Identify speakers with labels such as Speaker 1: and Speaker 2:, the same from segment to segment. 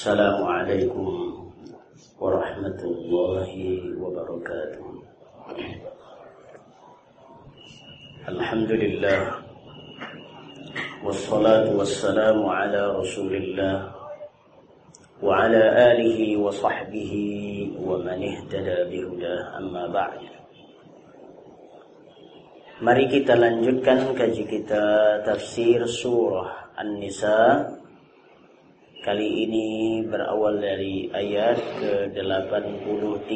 Speaker 1: السلام عليكم ورحمة الله وبركاته الحمد لله والصلاة والسلام على رسول الله وعلى آله وصحبه ومن اهتدى بهداه أما بعد Mari kita lanjutkan kaji kita tafsir surah An-Nisa Kali ini berawal dari ayat ke-83.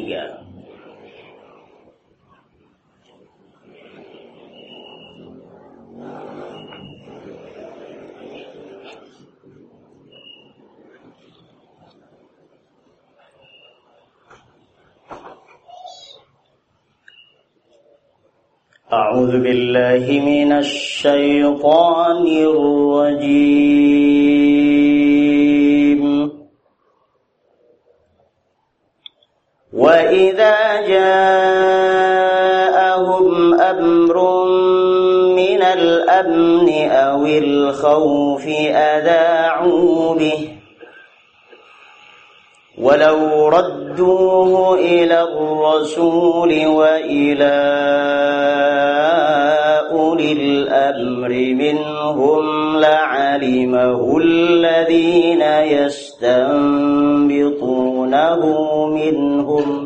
Speaker 1: أعوذ بالله من الشيطان الرجيم الخوف أذاعوا به. ولو ردوه إلى الرسول وإلى أولي الأمر منهم لعلمه الذين يستنبطونه منهم.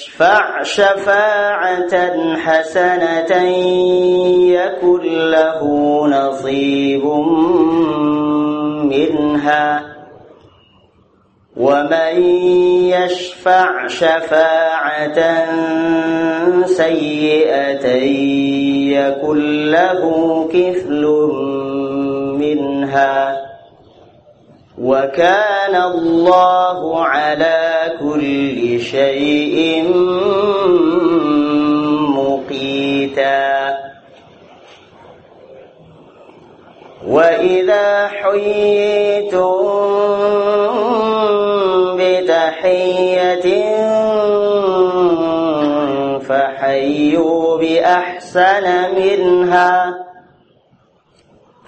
Speaker 1: يشفع شفاعة حسنة يكن له نصيب منها. ومن يشفع شفاعة سيئة يكن له كفل منها. وكان الله على كل شيء مقيتا. وإذا حييتم بتحية فحيوا بأحسن منها.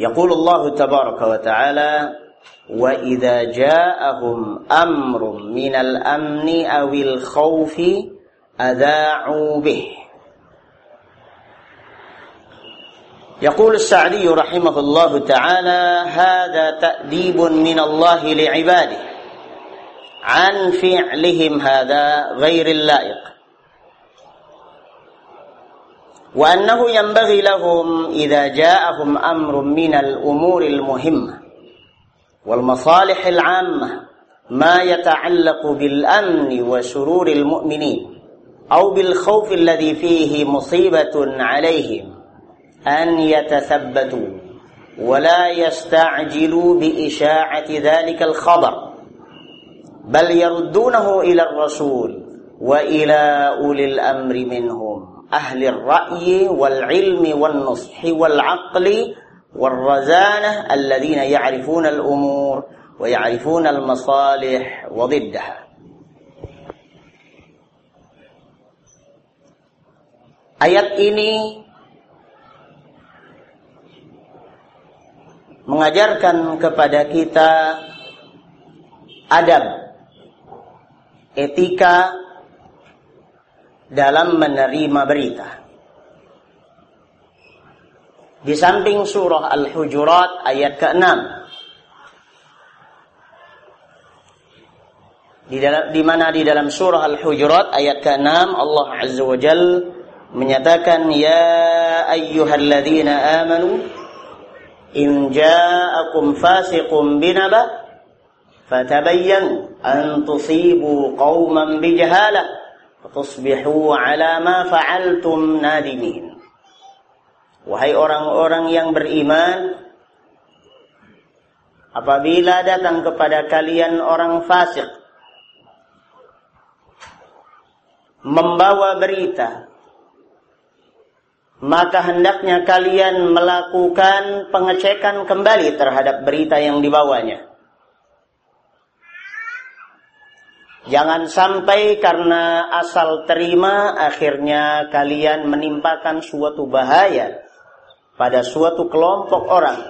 Speaker 1: يقول الله تبارك وتعالى وإذا جاءهم أمر من الأمن أو الخوف أذاعوا به. يقول السعدي رحمه الله تعالى هذا تأديب من الله لعباده. عن فعلهم هذا غير اللائق. وأنه ينبغي لهم إذا جاءهم أمر من الأمور المهمة والمصالح العامة ما يتعلق بالأمن وسرور المؤمنين أو بالخوف الذي فيه مصيبة عليهم أن يتثبتوا ولا يستعجلوا بإشاعة ذلك الخبر بل يردونه إلى الرسول وإلى أولي الأمر منهم ahli ra'yi wal ilmi wal nushi wal aqli wal razanah alladhina ya'rifuna al umur wa ya'rifuna al masalih wa diddaha Ayat ini mengajarkan kepada kita adab, etika, dalam menerima berita. Di samping surah Al-Hujurat ayat ke-6 di dalam di mana di dalam surah Al-Hujurat ayat ke-6 Allah Azza wa Jalla menyatakan ya ayyuhalladzina amanu in ja'akum fasiqun binaba fatabayyanu an tusibu qauman bijahalah fatusbihu ala ma fa'altum nadimin wahai orang-orang yang beriman apabila datang kepada kalian orang fasik membawa berita maka hendaknya kalian melakukan pengecekan kembali terhadap berita yang dibawanya. Jangan sampai karena asal terima akhirnya kalian menimpakan suatu bahaya pada suatu kelompok orang.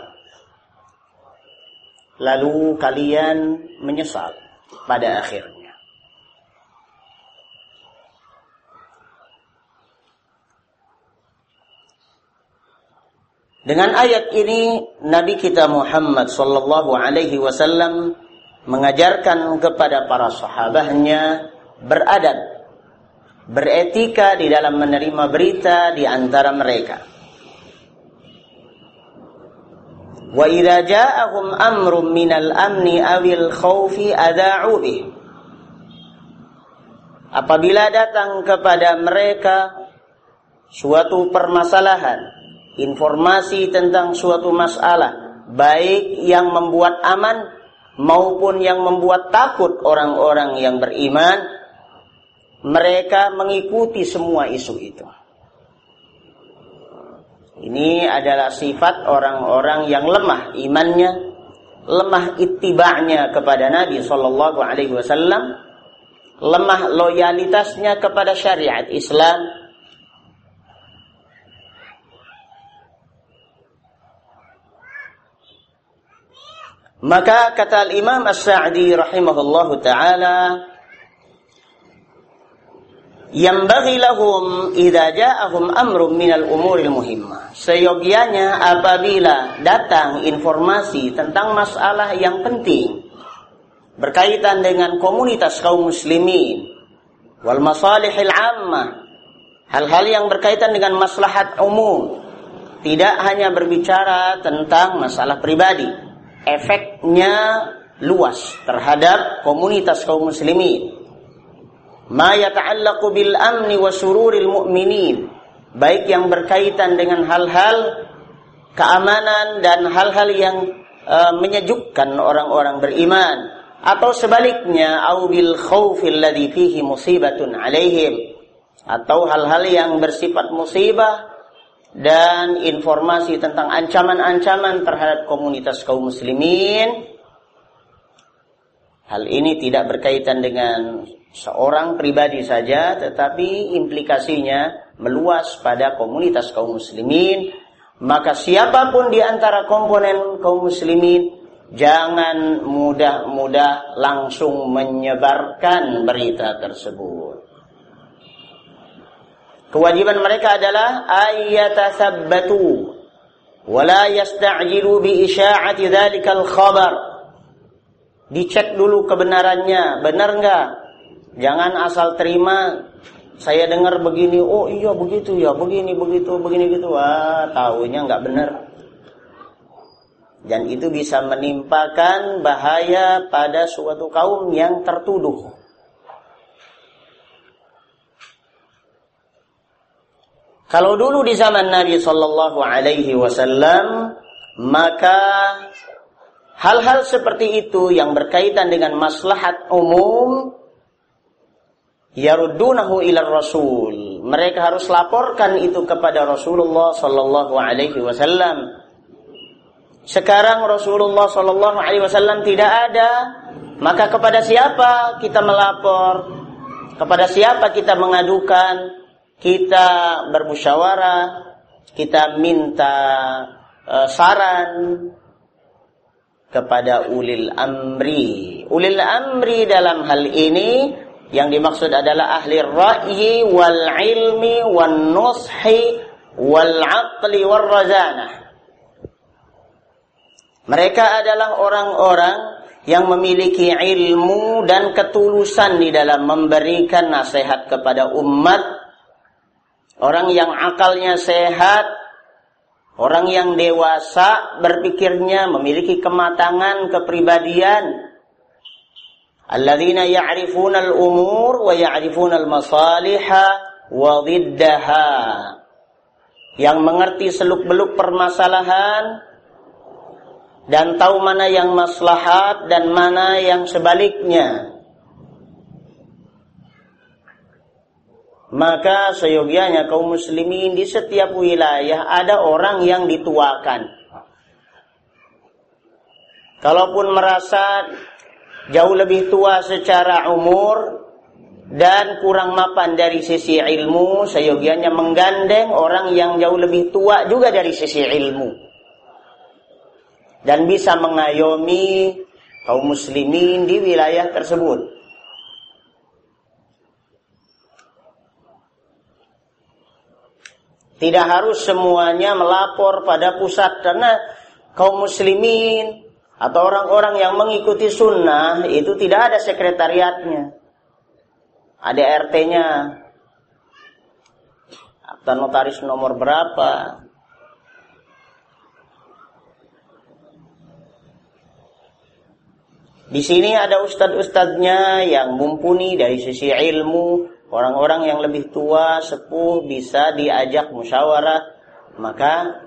Speaker 1: Lalu kalian menyesal pada akhirnya. Dengan ayat ini Nabi kita Muhammad sallallahu alaihi wasallam mengajarkan kepada para sahabatnya beradab, beretika di dalam menerima berita di antara mereka. Wa idza ja'ahum amrun minal amni awil khaufi adha'u bih. Apabila datang kepada mereka suatu permasalahan informasi tentang suatu masalah, baik yang membuat aman maupun yang membuat takut orang-orang yang beriman, mereka mengikuti semua isu itu. Ini adalah sifat orang-orang yang lemah imannya, lemah ittiba'nya kepada Nabi Shallallahu Alaihi Wasallam, lemah loyalitasnya kepada syariat Islam, Maka kata Imam As-Sa'di rahimahullahu taala yang bagi lahum idza ja'ahum amrun minal umuril muhimmah. Seyogianya apabila datang informasi tentang masalah yang penting berkaitan dengan komunitas kaum muslimin wal masalihil ammah hal-hal yang berkaitan dengan maslahat umum tidak hanya berbicara tentang masalah pribadi efeknya luas terhadap komunitas kaum muslimin. Ma yata'allaqu bil amni wa sururil mu'minin. Baik yang berkaitan dengan hal-hal keamanan dan hal-hal yang uh, menyejukkan orang-orang beriman atau sebaliknya au bil khaufil ladzi fihi musibatun alaihim atau hal-hal yang bersifat musibah dan informasi tentang ancaman-ancaman terhadap komunitas kaum muslimin. Hal ini tidak berkaitan dengan seorang pribadi saja, tetapi implikasinya meluas pada komunitas kaum muslimin. Maka siapa pun di antara komponen kaum muslimin, jangan mudah-mudah langsung menyebarkan berita tersebut. Kewajiban mereka adalah ayatasabbatu wala yasta'jilu bi isya'ati dzalikal khabar. Dicek dulu kebenarannya, benar enggak? Jangan asal terima saya dengar begini, oh iya begitu ya, begini begitu, begini gitu. Wah, tahunya enggak benar. Dan itu bisa menimpakan bahaya pada suatu kaum yang tertuduh. Kalau dulu di zaman Nabi Shallallahu Alaihi Wasallam, maka hal-hal seperti itu yang berkaitan dengan maslahat umum, yaruddunahu ila Rasul. Mereka harus laporkan itu kepada Rasulullah Shallallahu Alaihi Wasallam. sekarang Rasulullah Shallallahu Alaihi Wasallam tidak ada, maka kepada siapa kita melapor? Kepada siapa kita mengadukan? Kita bermusyawarah, kita minta uh, saran kepada ulil amri. Ulil amri dalam hal ini yang dimaksud adalah ahli ra'yi wal ilmi wal nushi wal aqli wal razanah. Mereka adalah orang-orang yang memiliki ilmu dan ketulusan di dalam memberikan nasihat kepada umat. Orang yang akalnya sehat, orang yang dewasa berpikirnya memiliki kematangan kepribadian. Alladzina ya'rifuna al-umur wa ya'rifuna al-masaliha wa dhiddaha. Yang mengerti seluk-beluk permasalahan dan tahu mana yang maslahat dan mana yang sebaliknya. Maka seyogianya kaum muslimin di setiap wilayah ada orang yang dituakan. Kalaupun merasa jauh lebih tua secara umur dan kurang mapan dari sisi ilmu, seyogianya menggandeng orang yang jauh lebih tua juga dari sisi ilmu dan bisa mengayomi kaum muslimin di wilayah tersebut. Tidak harus semuanya melapor pada pusat karena kaum muslimin atau orang-orang yang mengikuti sunnah itu tidak ada sekretariatnya. Ada RT-nya. Akta notaris nomor berapa, Di sini ada ustadz-ustadznya yang mumpuni dari sisi ilmu, orang-orang yang lebih tua, sepuh bisa diajak musyawarah, maka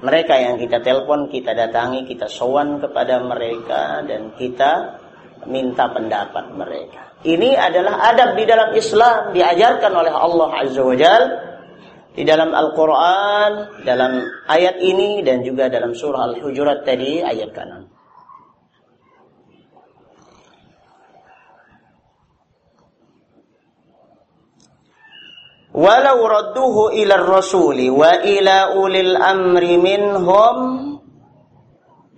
Speaker 1: mereka yang kita telepon, kita datangi, kita sowan kepada mereka dan kita minta pendapat mereka. Ini adalah adab di dalam Islam diajarkan oleh Allah Azza wa Jal di dalam Al-Quran, dalam ayat ini dan juga dalam surah Al-Hujurat tadi ayat kanan. Walau radduhu ila rasuli wa ila ulil amri minhum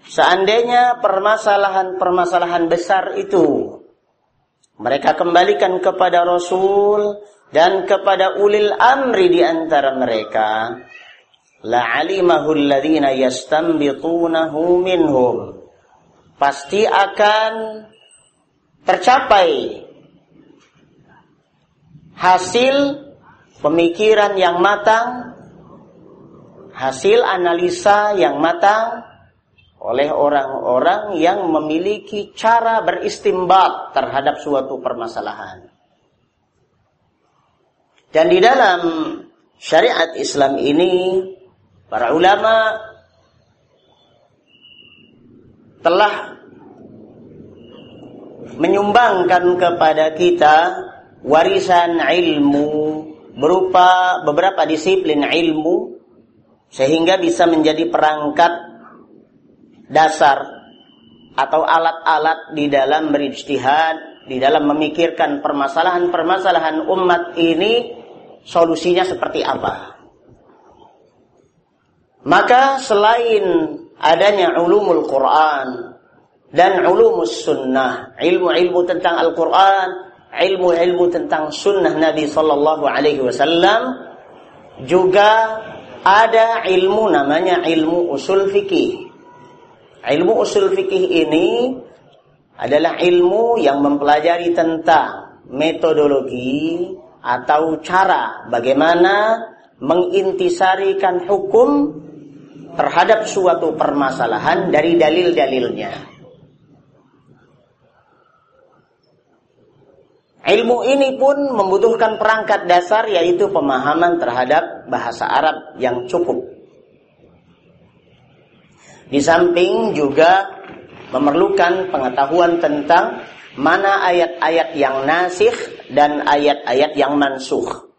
Speaker 1: seandainya permasalahan-permasalahan besar itu mereka kembalikan kepada rasul dan kepada ulil amri di antara mereka la alimahu alladhina yastanbitunahu minhum pasti akan tercapai hasil pemikiran yang matang, hasil analisa yang matang oleh orang-orang yang memiliki cara beristimbat terhadap suatu permasalahan. Dan di dalam syariat Islam ini, para ulama telah menyumbangkan kepada kita warisan ilmu berupa beberapa disiplin ilmu sehingga bisa menjadi perangkat dasar atau alat-alat di dalam berijtihad, di dalam memikirkan permasalahan-permasalahan umat ini solusinya seperti apa. Maka selain adanya ulumul Quran dan ulumus sunnah, ilmu-ilmu tentang Al-Quran, ilmu-ilmu tentang sunnah Nabi Sallallahu Alaihi Wasallam juga ada ilmu namanya ilmu usul fikih. Ilmu usul fikih ini adalah ilmu yang mempelajari tentang metodologi atau cara bagaimana mengintisarikan hukum terhadap suatu permasalahan dari dalil-dalilnya. Ilmu ini pun membutuhkan perangkat dasar yaitu pemahaman terhadap bahasa Arab yang cukup. Di samping juga memerlukan pengetahuan tentang mana ayat-ayat yang nasikh dan ayat-ayat yang mansuh.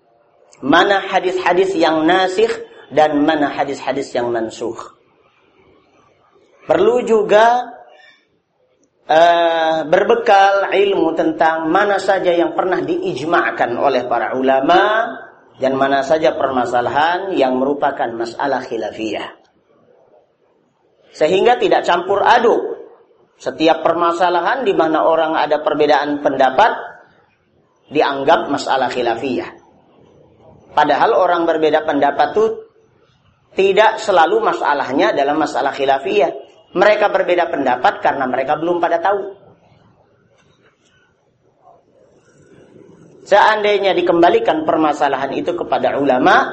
Speaker 1: Mana hadis-hadis yang nasikh dan mana hadis-hadis yang mansuh. perlu juga uh, berbekal ilmu tentang mana saja yang pernah diijma'kan oleh para ulama dan mana saja permasalahan yang merupakan masalah khilafiyah. Sehingga tidak campur aduk. Setiap permasalahan di mana orang ada perbedaan pendapat dianggap masalah khilafiyah. Padahal orang berbeda pendapat itu tidak selalu masalahnya dalam masalah khilafiyah. Mereka berbeda pendapat karena mereka belum pada tahu. Seandainya dikembalikan permasalahan itu kepada ulama,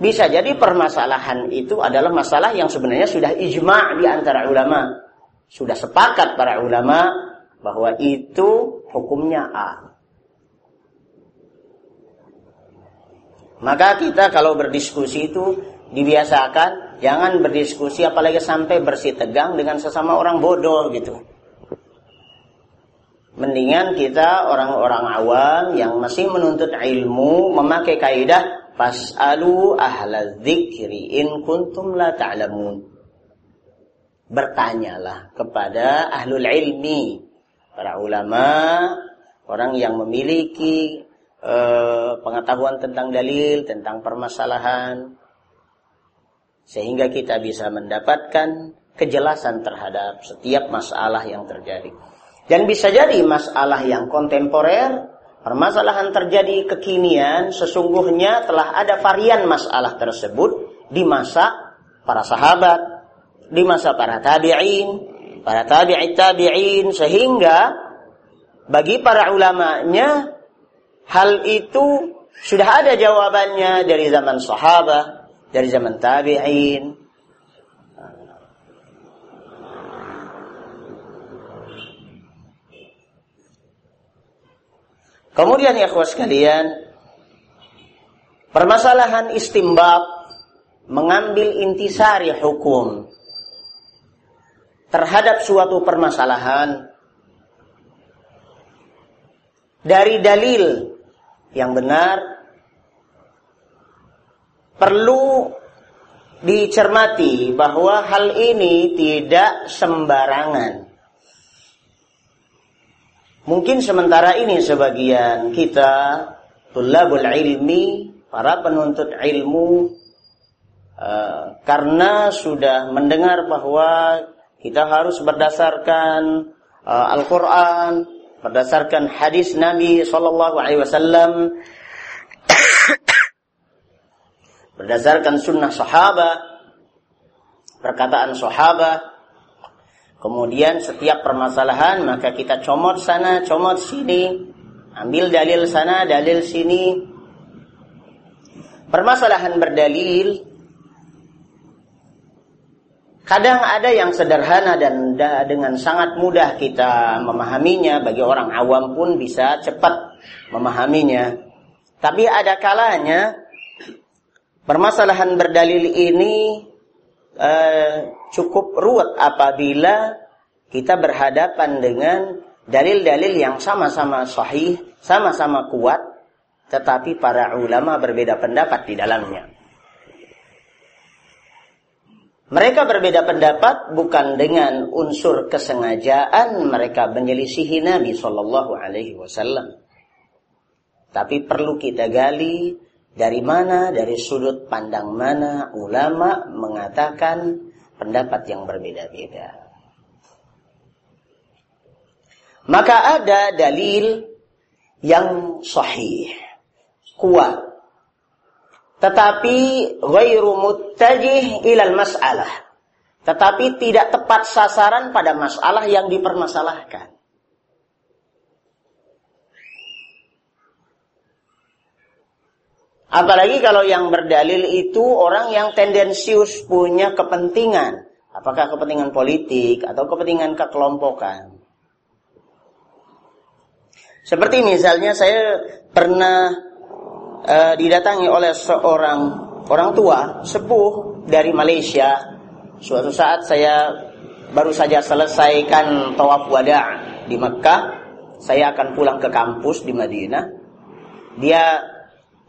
Speaker 1: bisa jadi permasalahan itu adalah masalah yang sebenarnya sudah ijma' di antara ulama. Sudah sepakat para ulama bahwa itu hukumnya A. Maka kita kalau berdiskusi itu dibiasakan jangan berdiskusi apalagi sampai bersih tegang dengan sesama orang bodoh gitu. Mendingan kita orang-orang awam yang masih menuntut ilmu memakai kaidah fasalu ahla dzikri in kuntum la ta'lamun. Bertanyalah kepada ahlul ilmi, para ulama, orang yang memiliki Eh, pengetahuan tentang dalil, tentang permasalahan, sehingga kita bisa mendapatkan kejelasan terhadap setiap masalah yang terjadi. Dan bisa jadi masalah yang kontemporer, permasalahan terjadi kekinian, sesungguhnya telah ada varian masalah tersebut di masa para sahabat, di masa para tabi'in, para tabi'in tabi'in, sehingga bagi para ulamanya Hal itu sudah ada jawabannya dari zaman sahabat, dari zaman tabi'in. Kemudian ya sekalian, permasalahan istimbab mengambil intisari hukum terhadap suatu permasalahan dari dalil yang benar perlu dicermati bahwa hal ini tidak sembarangan. Mungkin sementara ini sebagian kita tulabul ilmi, para penuntut ilmu uh, karena sudah mendengar bahwa kita harus berdasarkan uh, Al-Qur'an, berdasarkan hadis Nabi Shallallahu Alaihi Wasallam berdasarkan sunnah sahabat perkataan sahabat kemudian setiap permasalahan maka kita comot sana comot sini ambil dalil sana dalil sini permasalahan berdalil Kadang ada yang sederhana dan dengan sangat mudah kita memahaminya, bagi orang awam pun bisa cepat memahaminya. Tapi ada kalanya permasalahan berdalil ini eh, cukup ruwet apabila kita berhadapan dengan dalil-dalil yang sama-sama sahih, sama-sama kuat, tetapi para ulama berbeda pendapat di dalamnya. Mereka berbeda pendapat bukan dengan unsur kesengajaan mereka menyelisihi Nabi Shallallahu Alaihi Wasallam, tapi perlu kita gali dari mana, dari sudut pandang mana ulama mengatakan pendapat yang berbeda-beda. Maka ada dalil yang sahih, kuat, tetapi ghairu muttajih ilal mas'alah. Tetapi tidak tepat sasaran pada masalah yang dipermasalahkan. Apalagi kalau yang berdalil itu orang yang tendensius punya kepentingan. Apakah kepentingan politik atau kepentingan kekelompokan. Seperti misalnya saya pernah uh, didatangi oleh seorang orang tua sepuh dari Malaysia. Suatu saat saya baru saja selesaikan tawaf wada di Mekah, saya akan pulang ke kampus di Madinah. Dia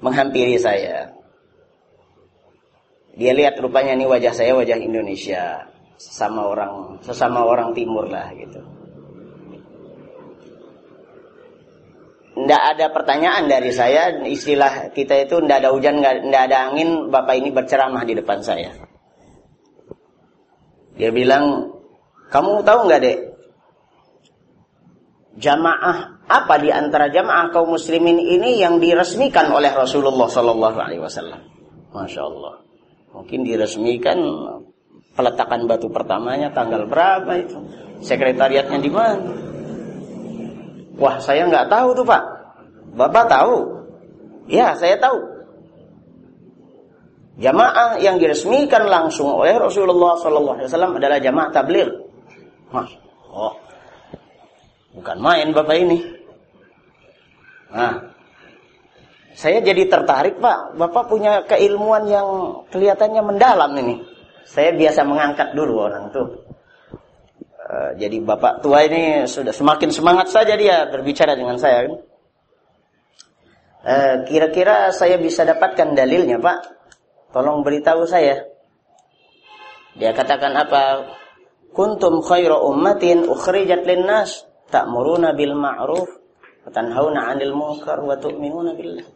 Speaker 1: menghampiri saya. Dia lihat rupanya ini wajah saya wajah Indonesia. sesama orang sesama orang timur lah gitu. Tidak ada pertanyaan dari saya istilah kita itu tidak ada hujan tidak ada angin bapak ini berceramah di depan saya. Dia bilang kamu tahu nggak dek jamaah apa di antara jamaah kaum muslimin ini yang diresmikan oleh Rasulullah Sallallahu Alaihi Wasallam? Masya Allah. Mungkin diresmikan peletakan batu pertamanya tanggal berapa itu? Sekretariatnya di mana? Wah, saya nggak tahu tuh Pak. Bapak tahu? Ya, saya tahu. Jamaah yang diresmikan langsung oleh Rasulullah Sallallahu Alaihi Wasallam adalah jamaah tabligh. Mas, oh, bukan main bapak ini. Nah, saya jadi tertarik Pak. Bapak punya keilmuan yang kelihatannya mendalam ini. Saya biasa mengangkat dulu orang tuh. Uh, jadi bapak tua ini sudah semakin semangat saja dia berbicara dengan saya. Uh, kira-kira saya bisa dapatkan dalilnya Pak. Tolong beritahu saya. Dia katakan apa? Kuntum khairu ummatin ukhrijat linnas ta'muruna bil ma'ruf wa tanhauna 'anil munkar wa tu'minuna billah.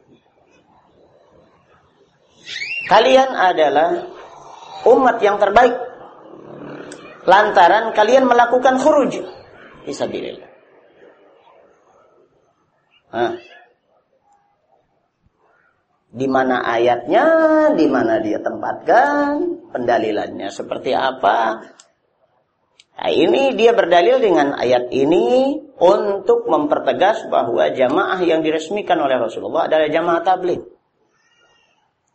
Speaker 1: Kalian adalah umat yang terbaik. Lantaran kalian melakukan khuruj fisabilillah. Nah. Di mana ayatnya, di mana dia tempatkan, pendalilannya seperti apa. Nah, ini dia berdalil dengan ayat ini untuk mempertegas bahwa jamaah yang diresmikan oleh Rasulullah adalah jamaah tabligh.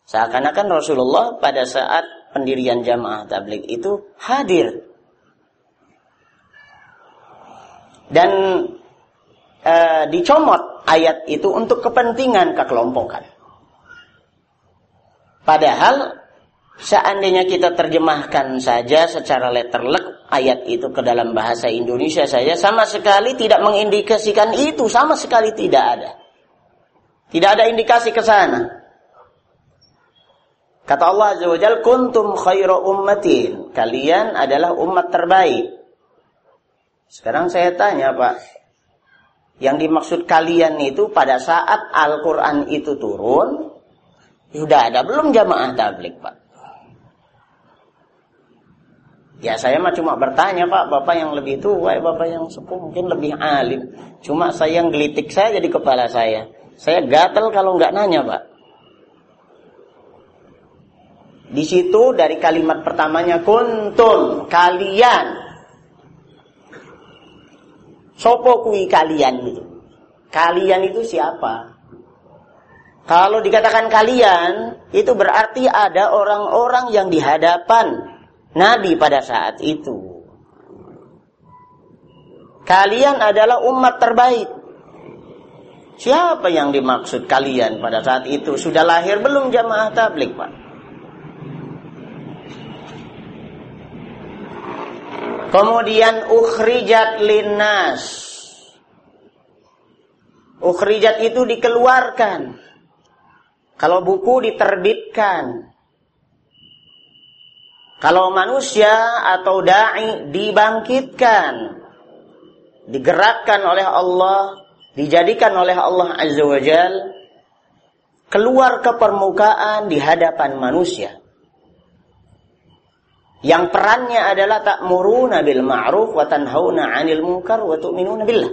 Speaker 1: Seakan-akan Rasulullah pada saat pendirian jamaah tablik itu hadir. Dan e, dicomot ayat itu untuk kepentingan kekelompokan. Padahal seandainya kita terjemahkan saja secara letterlek ayat itu ke dalam bahasa Indonesia saja sama sekali tidak mengindikasikan itu, sama sekali tidak ada. Tidak ada indikasi ke sana. Kata Allah Azza wa Jal, kuntum khairu ummatin. Kalian adalah umat terbaik. Sekarang saya tanya Pak, yang dimaksud kalian itu pada saat Al-Quran itu turun, sudah ada belum jamaah tablik Pak? Ya saya mah cuma bertanya Pak, Bapak yang lebih tua, Bapak yang sepuh mungkin lebih alim. Cuma saya yang gelitik saja di kepala saya. Saya gatel kalau nggak nanya Pak. Di situ dari kalimat pertamanya kuntum kalian. Sopo kui kalian itu. Kalian itu siapa? Kalau dikatakan kalian, itu berarti ada orang-orang yang di hadapan Nabi pada saat itu. Kalian adalah umat terbaik. Siapa yang dimaksud kalian pada saat itu? Sudah lahir belum jamaah tablik, Pak? Kemudian ukhrijat linnas. Ukhrijat itu dikeluarkan. Kalau buku diterbitkan. Kalau manusia atau dai dibangkitkan. Digerakkan oleh Allah, dijadikan oleh Allah Azza wa Jal keluar ke permukaan di hadapan manusia yang perannya adalah ta'muruna bil ma'ruf wa tanhauna 'anil munkar wa tu'minuna billah.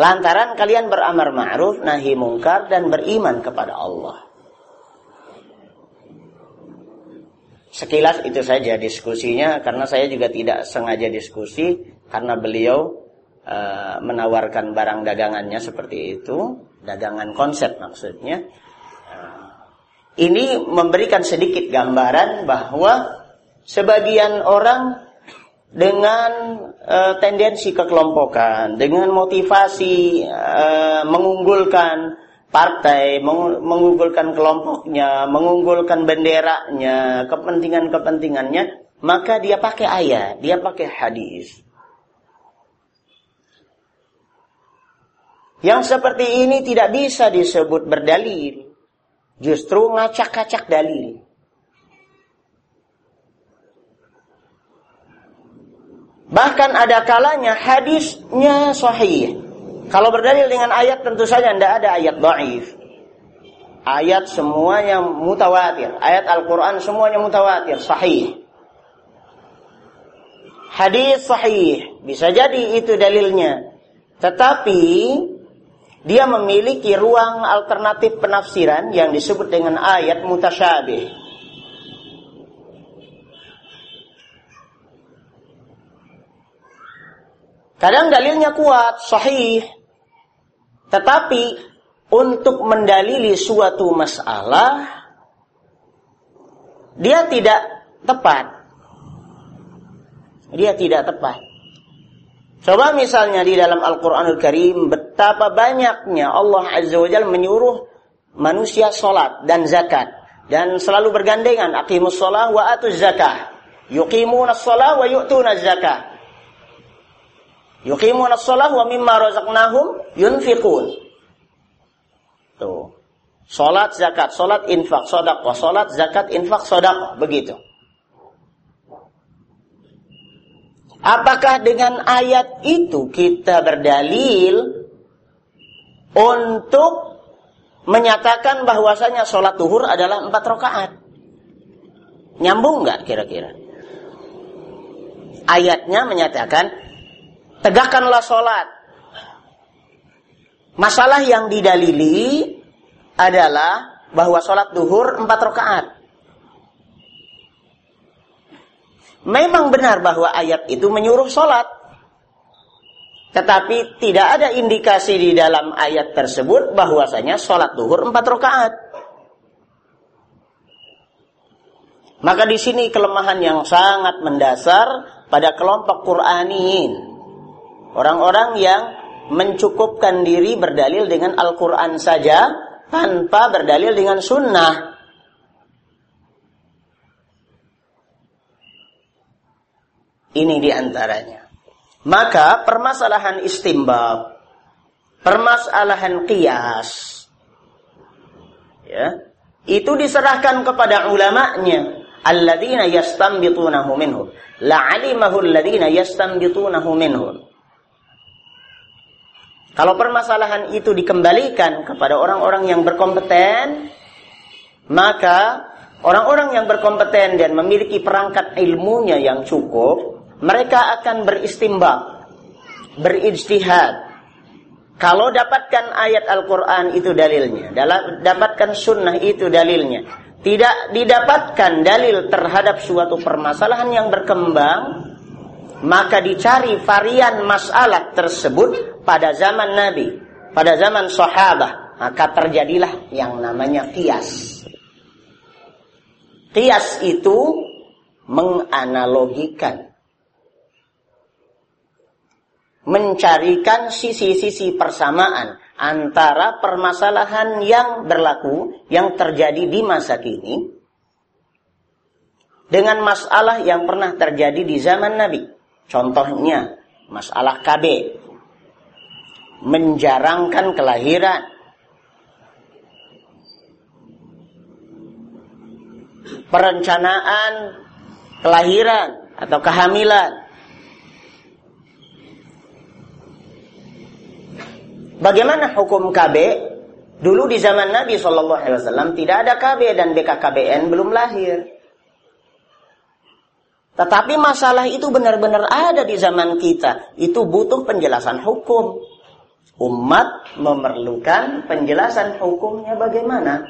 Speaker 1: Lantaran kalian beramar ma'ruf nahi munkar dan beriman kepada Allah. Sekilas itu saja diskusinya karena saya juga tidak sengaja diskusi karena beliau uh, menawarkan barang dagangannya seperti itu, dagangan konsep maksudnya. Ini memberikan sedikit gambaran bahwa sebagian orang dengan uh, tendensi kekelompokan, dengan motivasi uh, mengunggulkan partai, mengunggulkan kelompoknya, mengunggulkan benderanya, kepentingan-kepentingannya, maka dia pakai ayat, dia pakai hadis. Yang seperti ini tidak bisa disebut berdalil. Justru ngacak-ngacak dalil. Bahkan ada kalanya hadisnya sahih. Kalau berdalil dengan ayat tentu saja tidak ada ayat dhaif. Ayat semuanya mutawatir. Ayat Al-Quran semuanya mutawatir. Sahih. Hadis sahih. Bisa jadi itu dalilnya. Tetapi dia memiliki ruang alternatif penafsiran yang disebut dengan ayat mutasyabih. Kadang dalilnya kuat, sahih. Tetapi untuk mendalili suatu masalah dia tidak tepat. Dia tidak tepat. Coba misalnya di dalam Al-Quranul Karim betapa banyaknya Allah Azza wa Jalla menyuruh manusia sholat dan zakat dan selalu bergandengan aqimus sholat wa atuz zakah yuqimuna sholat wa yu'tuna zakah Yuqimuna shalah wa mimma razaqnahum yunfiqun. Tuh. Salat, zakat, salat, infak, sedekah, salat, zakat, infak, sedekah, begitu. Apakah dengan ayat itu kita berdalil untuk menyatakan bahwasanya sholat duhur adalah empat rakaat? Nyambung nggak kira-kira? Ayatnya menyatakan tegakkanlah sholat. Masalah yang didalili adalah bahwa sholat duhur empat rakaat. Memang benar bahwa ayat itu menyuruh sholat. Tetapi tidak ada indikasi di dalam ayat tersebut bahwasanya sholat duhur empat rakaat. Maka di sini kelemahan yang sangat mendasar pada kelompok Qur'aniin Orang-orang yang mencukupkan diri berdalil dengan Al-Quran saja tanpa berdalil dengan sunnah. Ini di antaranya. Maka permasalahan istimbab, permasalahan qiyas, ya, itu diserahkan kepada ulamanya. Alladzina yastambitunahu minhum. La'alimahu alladzina yastambitunahu minhum. Kalau permasalahan itu dikembalikan kepada orang-orang yang berkompeten, maka orang-orang yang berkompeten dan memiliki perangkat ilmunya yang cukup, mereka akan beristimbang, berijtihad. Kalau dapatkan ayat Al-Quran itu dalilnya, dapatkan sunnah itu dalilnya, tidak didapatkan dalil terhadap suatu permasalahan yang berkembang, maka dicari varian masalah tersebut pada zaman Nabi, pada zaman sahabat, maka terjadilah yang namanya kias. Kias itu menganalogikan mencarikan sisi-sisi persamaan antara permasalahan yang berlaku yang terjadi di masa kini dengan masalah yang pernah terjadi di zaman Nabi. Contohnya masalah KB. Menjarangkan kelahiran. Perencanaan kelahiran atau kehamilan. Bagaimana hukum KB? Dulu di zaman Nabi Shallallahu Alaihi Wasallam tidak ada KB dan BKKBN belum lahir. Tetapi masalah itu benar-benar ada di zaman kita. Itu butuh penjelasan hukum. Umat memerlukan penjelasan hukumnya bagaimana.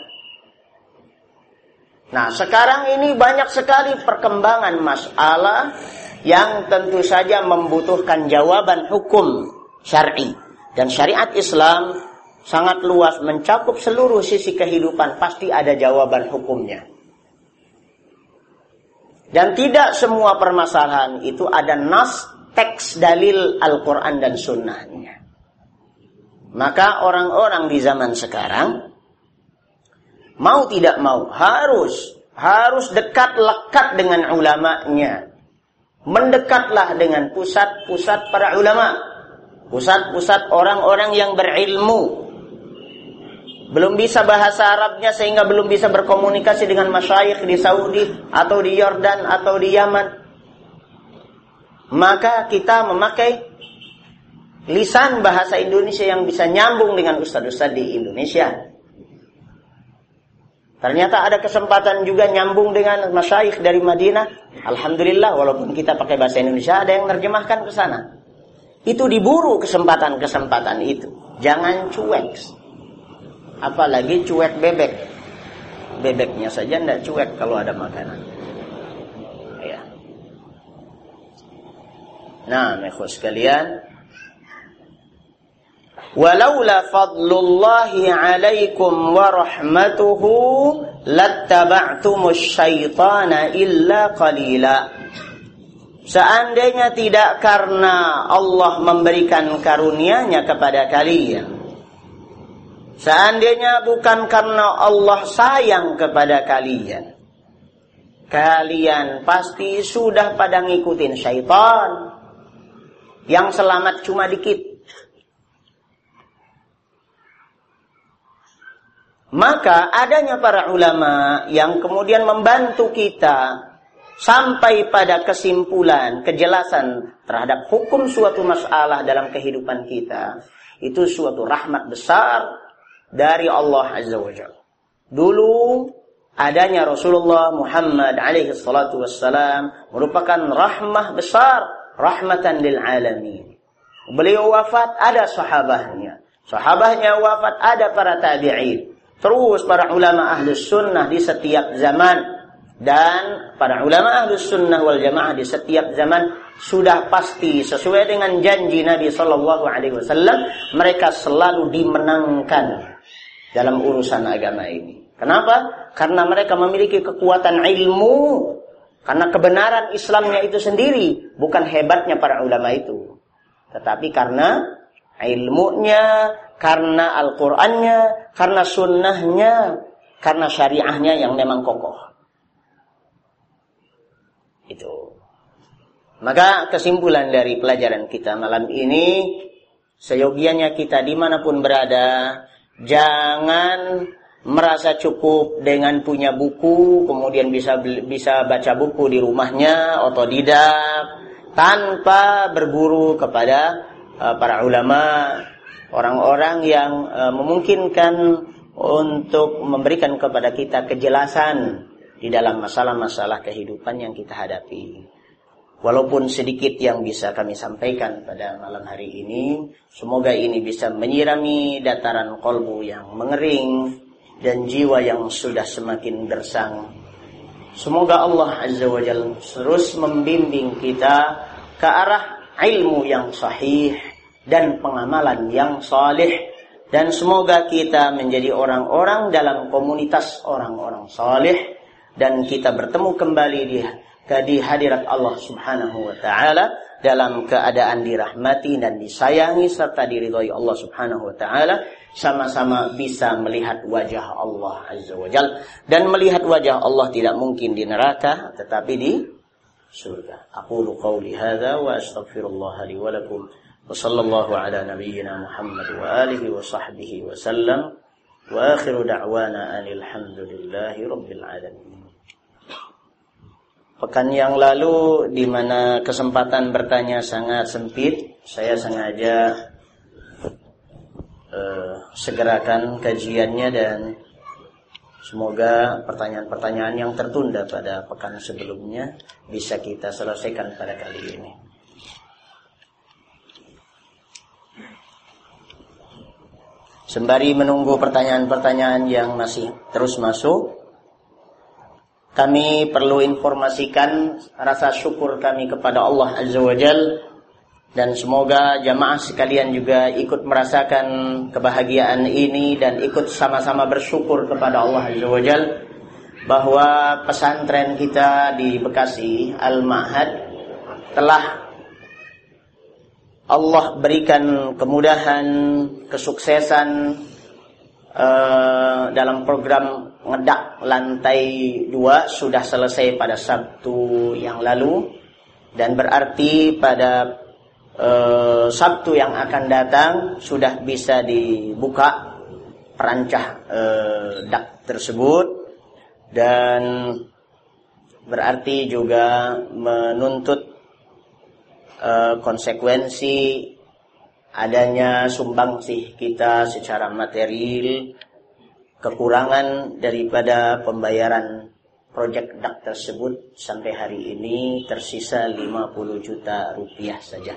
Speaker 1: Nah, sekarang ini banyak sekali perkembangan masalah yang tentu saja membutuhkan jawaban hukum syar'i. Dan syariat Islam sangat luas mencakup seluruh sisi kehidupan, pasti ada jawaban hukumnya. Dan tidak semua permasalahan itu ada nas teks dalil Al-Quran dan sunnahnya. Maka orang-orang di zaman sekarang mau tidak mau harus harus dekat lekat dengan ulamanya. Mendekatlah dengan pusat-pusat para ulama. Pusat-pusat orang-orang yang berilmu belum bisa bahasa Arabnya sehingga belum bisa berkomunikasi dengan masyayikh di Saudi atau di Yordan atau di Yaman. maka kita memakai lisan bahasa Indonesia yang bisa nyambung dengan ustadz-ustadz di Indonesia. Ternyata ada kesempatan juga nyambung dengan masyayikh dari Madinah. Alhamdulillah walaupun kita pakai bahasa Indonesia ada yang menerjemahkan ke sana. Itu diburu kesempatan-kesempatan itu. Jangan cuek. Apalagi cuek bebek. Bebeknya saja tidak cuek kalau ada makanan. Ya. Nah, mekhos sekalian, Walaula fadlullahi alaikum wa rahmatuhu lattaba'tumus syaitana illa qalila. Seandainya tidak karena Allah memberikan karunia-Nya kepada kalian. Seandainya bukan karena Allah sayang kepada kalian. Kalian pasti sudah pada ngikutin syaitan. Yang selamat cuma dikit. Maka adanya para ulama yang kemudian membantu kita sampai pada kesimpulan, kejelasan terhadap hukum suatu masalah dalam kehidupan kita. Itu suatu rahmat besar dari Allah Azza wa Jalla. Dulu adanya Rasulullah Muhammad alaihi salatu wassalam merupakan rahmah besar, rahmatan lil alamin. Beliau wafat ada sahabatnya. Sahabatnya wafat ada para tabi'in. Terus para ulama ahlus sunnah di setiap zaman dan para ulama ahlus sunnah wal jamaah di setiap zaman sudah pasti sesuai dengan janji Nabi Shallallahu Alaihi Wasallam mereka selalu dimenangkan dalam urusan agama ini. Kenapa? Karena mereka memiliki kekuatan ilmu. Karena kebenaran Islamnya itu sendiri bukan hebatnya para ulama itu, tetapi karena ilmunya, karena Al-Qur'annya, karena sunnahnya, karena syariahnya yang memang kokoh. Itu. Maka kesimpulan dari pelajaran kita malam ini, seyogianya kita di mana pun berada, jangan merasa cukup dengan punya buku, kemudian bisa bisa baca buku di rumahnya, otodidak, tanpa berguru kepada uh, para ulama, orang-orang yang uh, memungkinkan untuk memberikan kepada kita kejelasan di dalam masalah-masalah kehidupan yang kita hadapi. Walaupun sedikit yang bisa kami sampaikan pada malam hari ini, semoga ini bisa menyirami dataran kolbu yang mengering dan jiwa yang sudah semakin gersang. Semoga Allah Azza wa Jalla terus membimbing kita ke arah ilmu yang sahih dan pengamalan yang saleh dan semoga kita menjadi orang-orang dalam komunitas orang-orang saleh dan kita bertemu kembali di di hadirat Allah Subhanahu wa taala dalam keadaan dirahmati dan disayangi serta diridhoi Allah Subhanahu wa taala sama-sama bisa melihat wajah Allah Azza wa Jal dan melihat wajah Allah tidak mungkin di neraka tetapi di surga. Aku qauli hadza wa astaghfirullah li wa lakum wa sallallahu ala nabiyyina Muhammad wa alihi wa sahbihi wa sallam wa akhiru da'wana alhamdulillahi rabbil alamin. Pekan yang lalu di mana kesempatan bertanya sangat sempit, saya sengaja uh, segerakan kajiannya dan semoga pertanyaan-pertanyaan yang tertunda pada pekan sebelumnya bisa kita selesaikan pada kali ini. Sembari menunggu pertanyaan-pertanyaan yang masih terus masuk, kami perlu informasikan rasa syukur kami kepada Allah Azza wa Jal. Dan semoga jamaah sekalian juga ikut merasakan kebahagiaan ini dan ikut sama-sama bersyukur kepada Allah Azza wa Jal bahwa pesantren kita di Bekasi Al-Ma'had telah Allah berikan kemudahan, kesuksesan uh, dalam program ngedak lantai dua sudah selesai pada Sabtu yang lalu dan berarti pada uh, Sabtu yang akan datang sudah bisa dibuka perancah uh, dak tersebut dan berarti juga menuntut uh, konsekuensi adanya sumbangsih kita secara material, kekurangan daripada pembayaran proyek dak tersebut sampai hari ini tersisa 50 juta rupiah saja.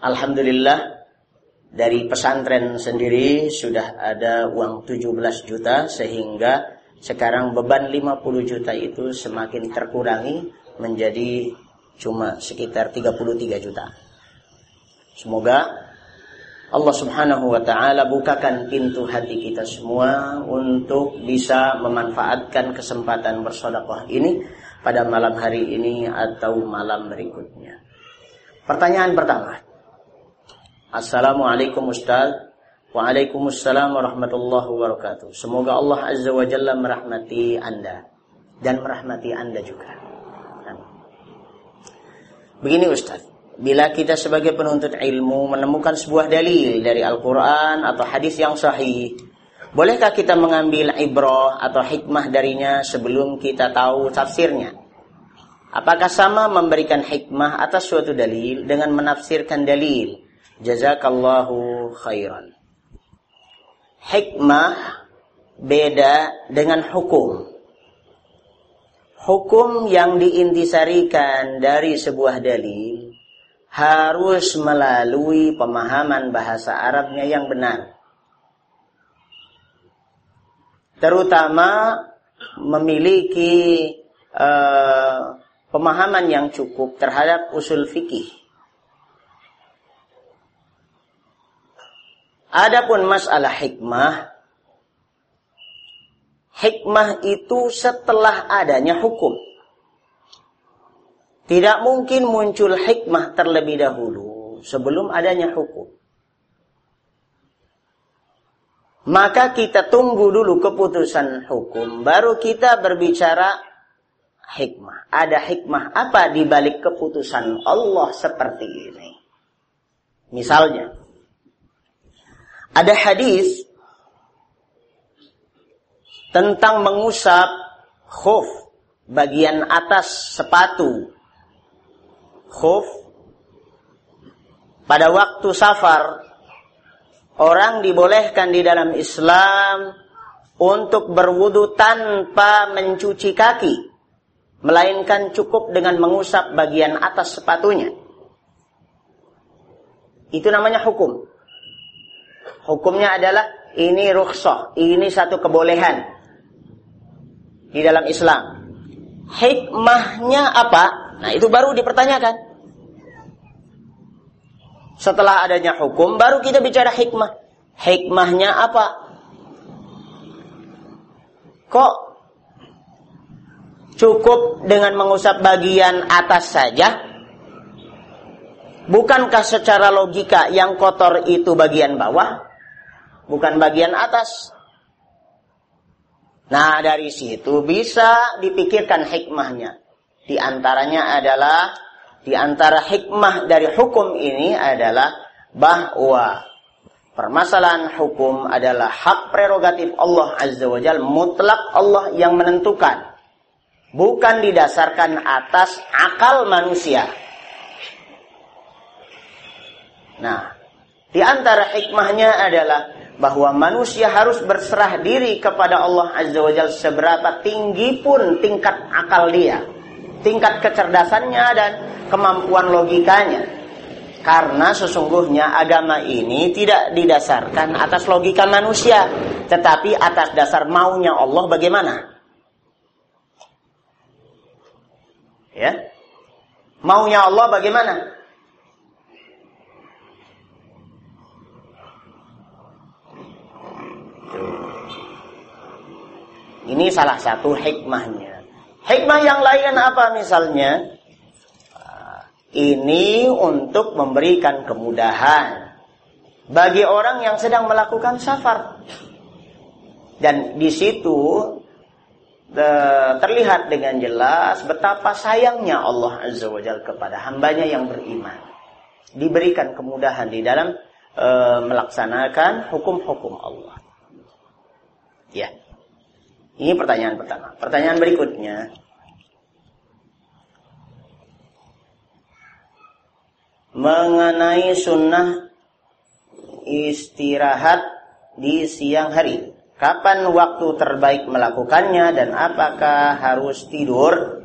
Speaker 1: Alhamdulillah dari pesantren sendiri sudah ada uang 17 juta sehingga sekarang beban 50 juta itu semakin terkurangi menjadi cuma sekitar 33 juta. Semoga Allah Subhanahu wa taala bukakan pintu hati kita semua untuk bisa memanfaatkan kesempatan bersedekah ini pada malam hari ini atau malam berikutnya. Pertanyaan pertama, Assalamualaikum Ustaz. Waalaikumsalam warahmatullahi wabarakatuh. Semoga Allah Azza wa Jalla merahmati Anda dan merahmati Anda juga. Begini Ustaz, bila kita sebagai penuntut ilmu menemukan sebuah dalil dari Al-Quran atau hadis yang sahih, bolehkah kita mengambil ibrah atau hikmah darinya sebelum kita tahu tafsirnya? Apakah sama memberikan hikmah atas suatu dalil dengan menafsirkan dalil? Jazakallahu khairan. Hikmah beda dengan hukum. Hukum yang diintisarikan dari sebuah dalil harus melalui pemahaman bahasa Arabnya yang benar. Terutama memiliki uh, pemahaman yang cukup terhadap usul fikih. Adapun masalah hikmah, hikmah itu setelah adanya hukum. Tidak mungkin muncul hikmah terlebih dahulu sebelum adanya hukum. Maka kita tunggu dulu keputusan hukum, baru kita berbicara hikmah. Ada hikmah apa di balik keputusan Allah seperti ini? Misalnya, ada hadis tentang mengusap khuf bagian atas sepatu khuf pada waktu safar orang dibolehkan di dalam Islam untuk berwudu tanpa mencuci kaki melainkan cukup dengan mengusap bagian atas sepatunya itu namanya hukum Hukumnya adalah ini rukhsah, ini satu kebolehan di dalam Islam. Hikmahnya apa? Nah, itu baru dipertanyakan. Setelah adanya hukum, baru kita bicara hikmah. Hikmahnya apa? Kok cukup dengan mengusap bagian atas saja? Bukankah secara logika yang kotor itu bagian bawah? bukan bagian atas. Nah, dari situ bisa dipikirkan hikmahnya. Di antaranya adalah di antara hikmah dari hukum ini adalah bahwa permasalahan hukum adalah hak prerogatif Allah Azza wa Jal mutlak Allah yang menentukan. Bukan didasarkan atas akal manusia. Nah, di antara hikmahnya adalah bahwa manusia harus berserah diri kepada Allah Azza wa Jalla seberapa tinggi pun tingkat akal dia, tingkat kecerdasannya dan kemampuan logikanya. Karena sesungguhnya agama ini tidak didasarkan atas logika manusia, tetapi atas dasar maunya Allah bagaimana? Ya. Maunya Allah bagaimana? Ini salah satu hikmahnya. Hikmah yang lain apa misalnya? Ini untuk memberikan kemudahan bagi orang yang sedang melakukan safar. Dan di situ e, terlihat dengan jelas betapa sayangnya Allah Azza wa Jalla kepada hambanya yang beriman. Diberikan kemudahan di dalam e, melaksanakan hukum-hukum Allah. Ya. Ini pertanyaan pertama. Pertanyaan berikutnya. mengenai sunnah istirahat di siang hari. Kapan waktu terbaik melakukannya dan apakah harus tidur?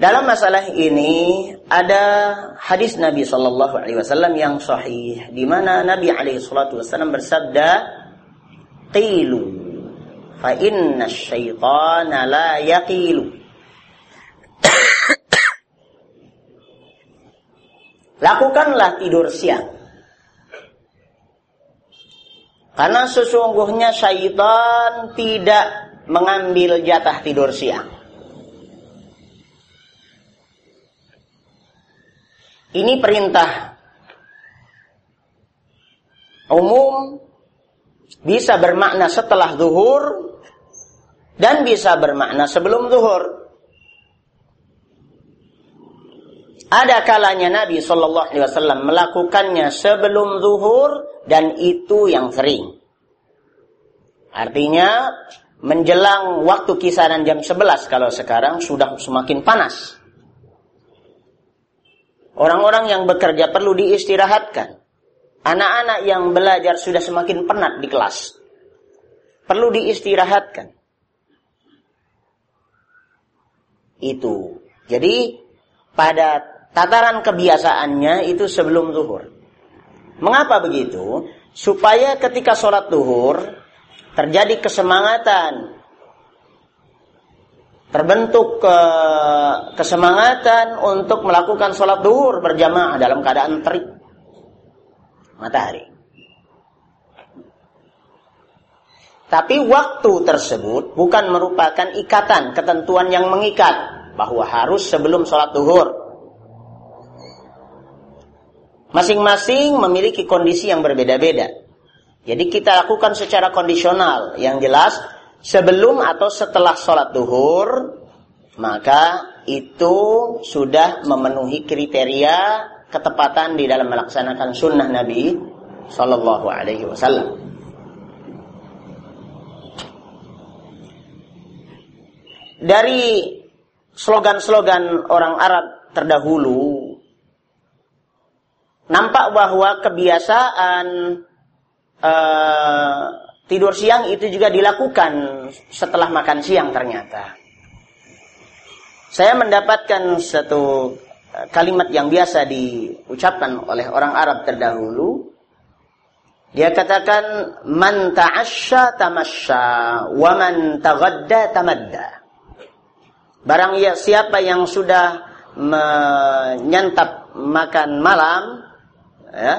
Speaker 1: Dalam masalah ini ada hadis Nabi Shallallahu Alaihi Wasallam yang sahih, di mana Nabi Alaihi Wasallam bersabda, "Qilu, fa inna syaitana la yaqilu." Lakukanlah tidur siang. Karena sesungguhnya syaitan tidak mengambil jatah tidur siang. Ini perintah umum bisa bermakna setelah zuhur dan bisa bermakna sebelum zuhur. Ada kalanya Nabi Shallallahu Alaihi Wasallam melakukannya sebelum zuhur dan itu yang sering. Artinya menjelang waktu kisaran jam 11 kalau sekarang sudah semakin panas. Orang-orang yang bekerja perlu diistirahatkan. Anak-anak yang belajar sudah semakin penat di kelas. Perlu diistirahatkan. Itu. Jadi pada tataran kebiasaannya itu sebelum zuhur. Mengapa begitu? Supaya ketika sholat zuhur terjadi kesemangatan, terbentuk ke kesemangatan untuk melakukan sholat zuhur berjamaah dalam keadaan terik matahari. Tapi waktu tersebut bukan merupakan ikatan, ketentuan yang mengikat bahwa harus sebelum sholat zuhur. Masing-masing memiliki kondisi yang berbeda-beda. Jadi kita lakukan secara kondisional. Yang jelas, sebelum atau setelah sholat duhur, maka itu sudah memenuhi kriteria ketepatan di dalam melaksanakan sunnah Nabi Sallallahu Alaihi Wasallam. Dari slogan-slogan orang Arab terdahulu nampak bahwa kebiasaan uh, tidur siang itu juga dilakukan setelah makan siang ternyata. Saya mendapatkan satu kalimat yang biasa diucapkan oleh orang Arab terdahulu. Dia katakan man ta'asya tamasya wa man tagadda tamadda. Barang ya siapa yang sudah menyantap makan malam ya,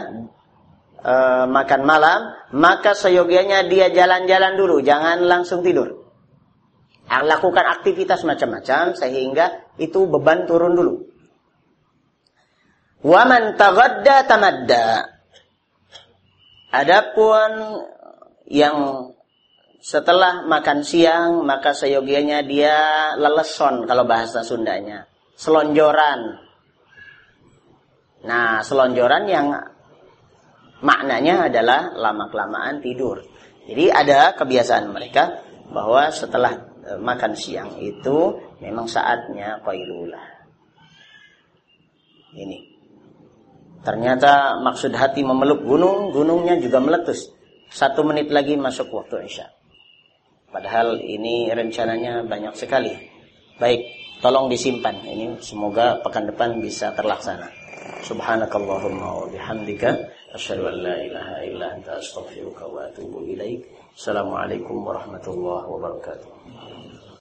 Speaker 1: e, makan malam, maka seyogianya dia jalan-jalan dulu, jangan langsung tidur. Lakukan aktivitas macam-macam sehingga itu beban turun dulu. Waman tagadda tamadda. Adapun yang setelah makan siang maka seyogianya dia leleson kalau bahasa Sundanya, selonjoran Nah, selonjoran yang maknanya adalah lama-kelamaan tidur. Jadi ada kebiasaan mereka bahwa setelah e, makan siang itu memang saatnya qailulah. Ini. Ternyata maksud hati memeluk gunung, gunungnya juga meletus. Satu menit lagi masuk waktu Isya. Padahal ini rencananya banyak sekali. Baik, tolong disimpan. Ini semoga pekan depan bisa terlaksana. Subhanakallahumma wa bihamdika asyhadu an la ilaha illa anta astaghfiruka wa atubu ilaik. Assalamualaikum warahmatullahi wabarakatuh.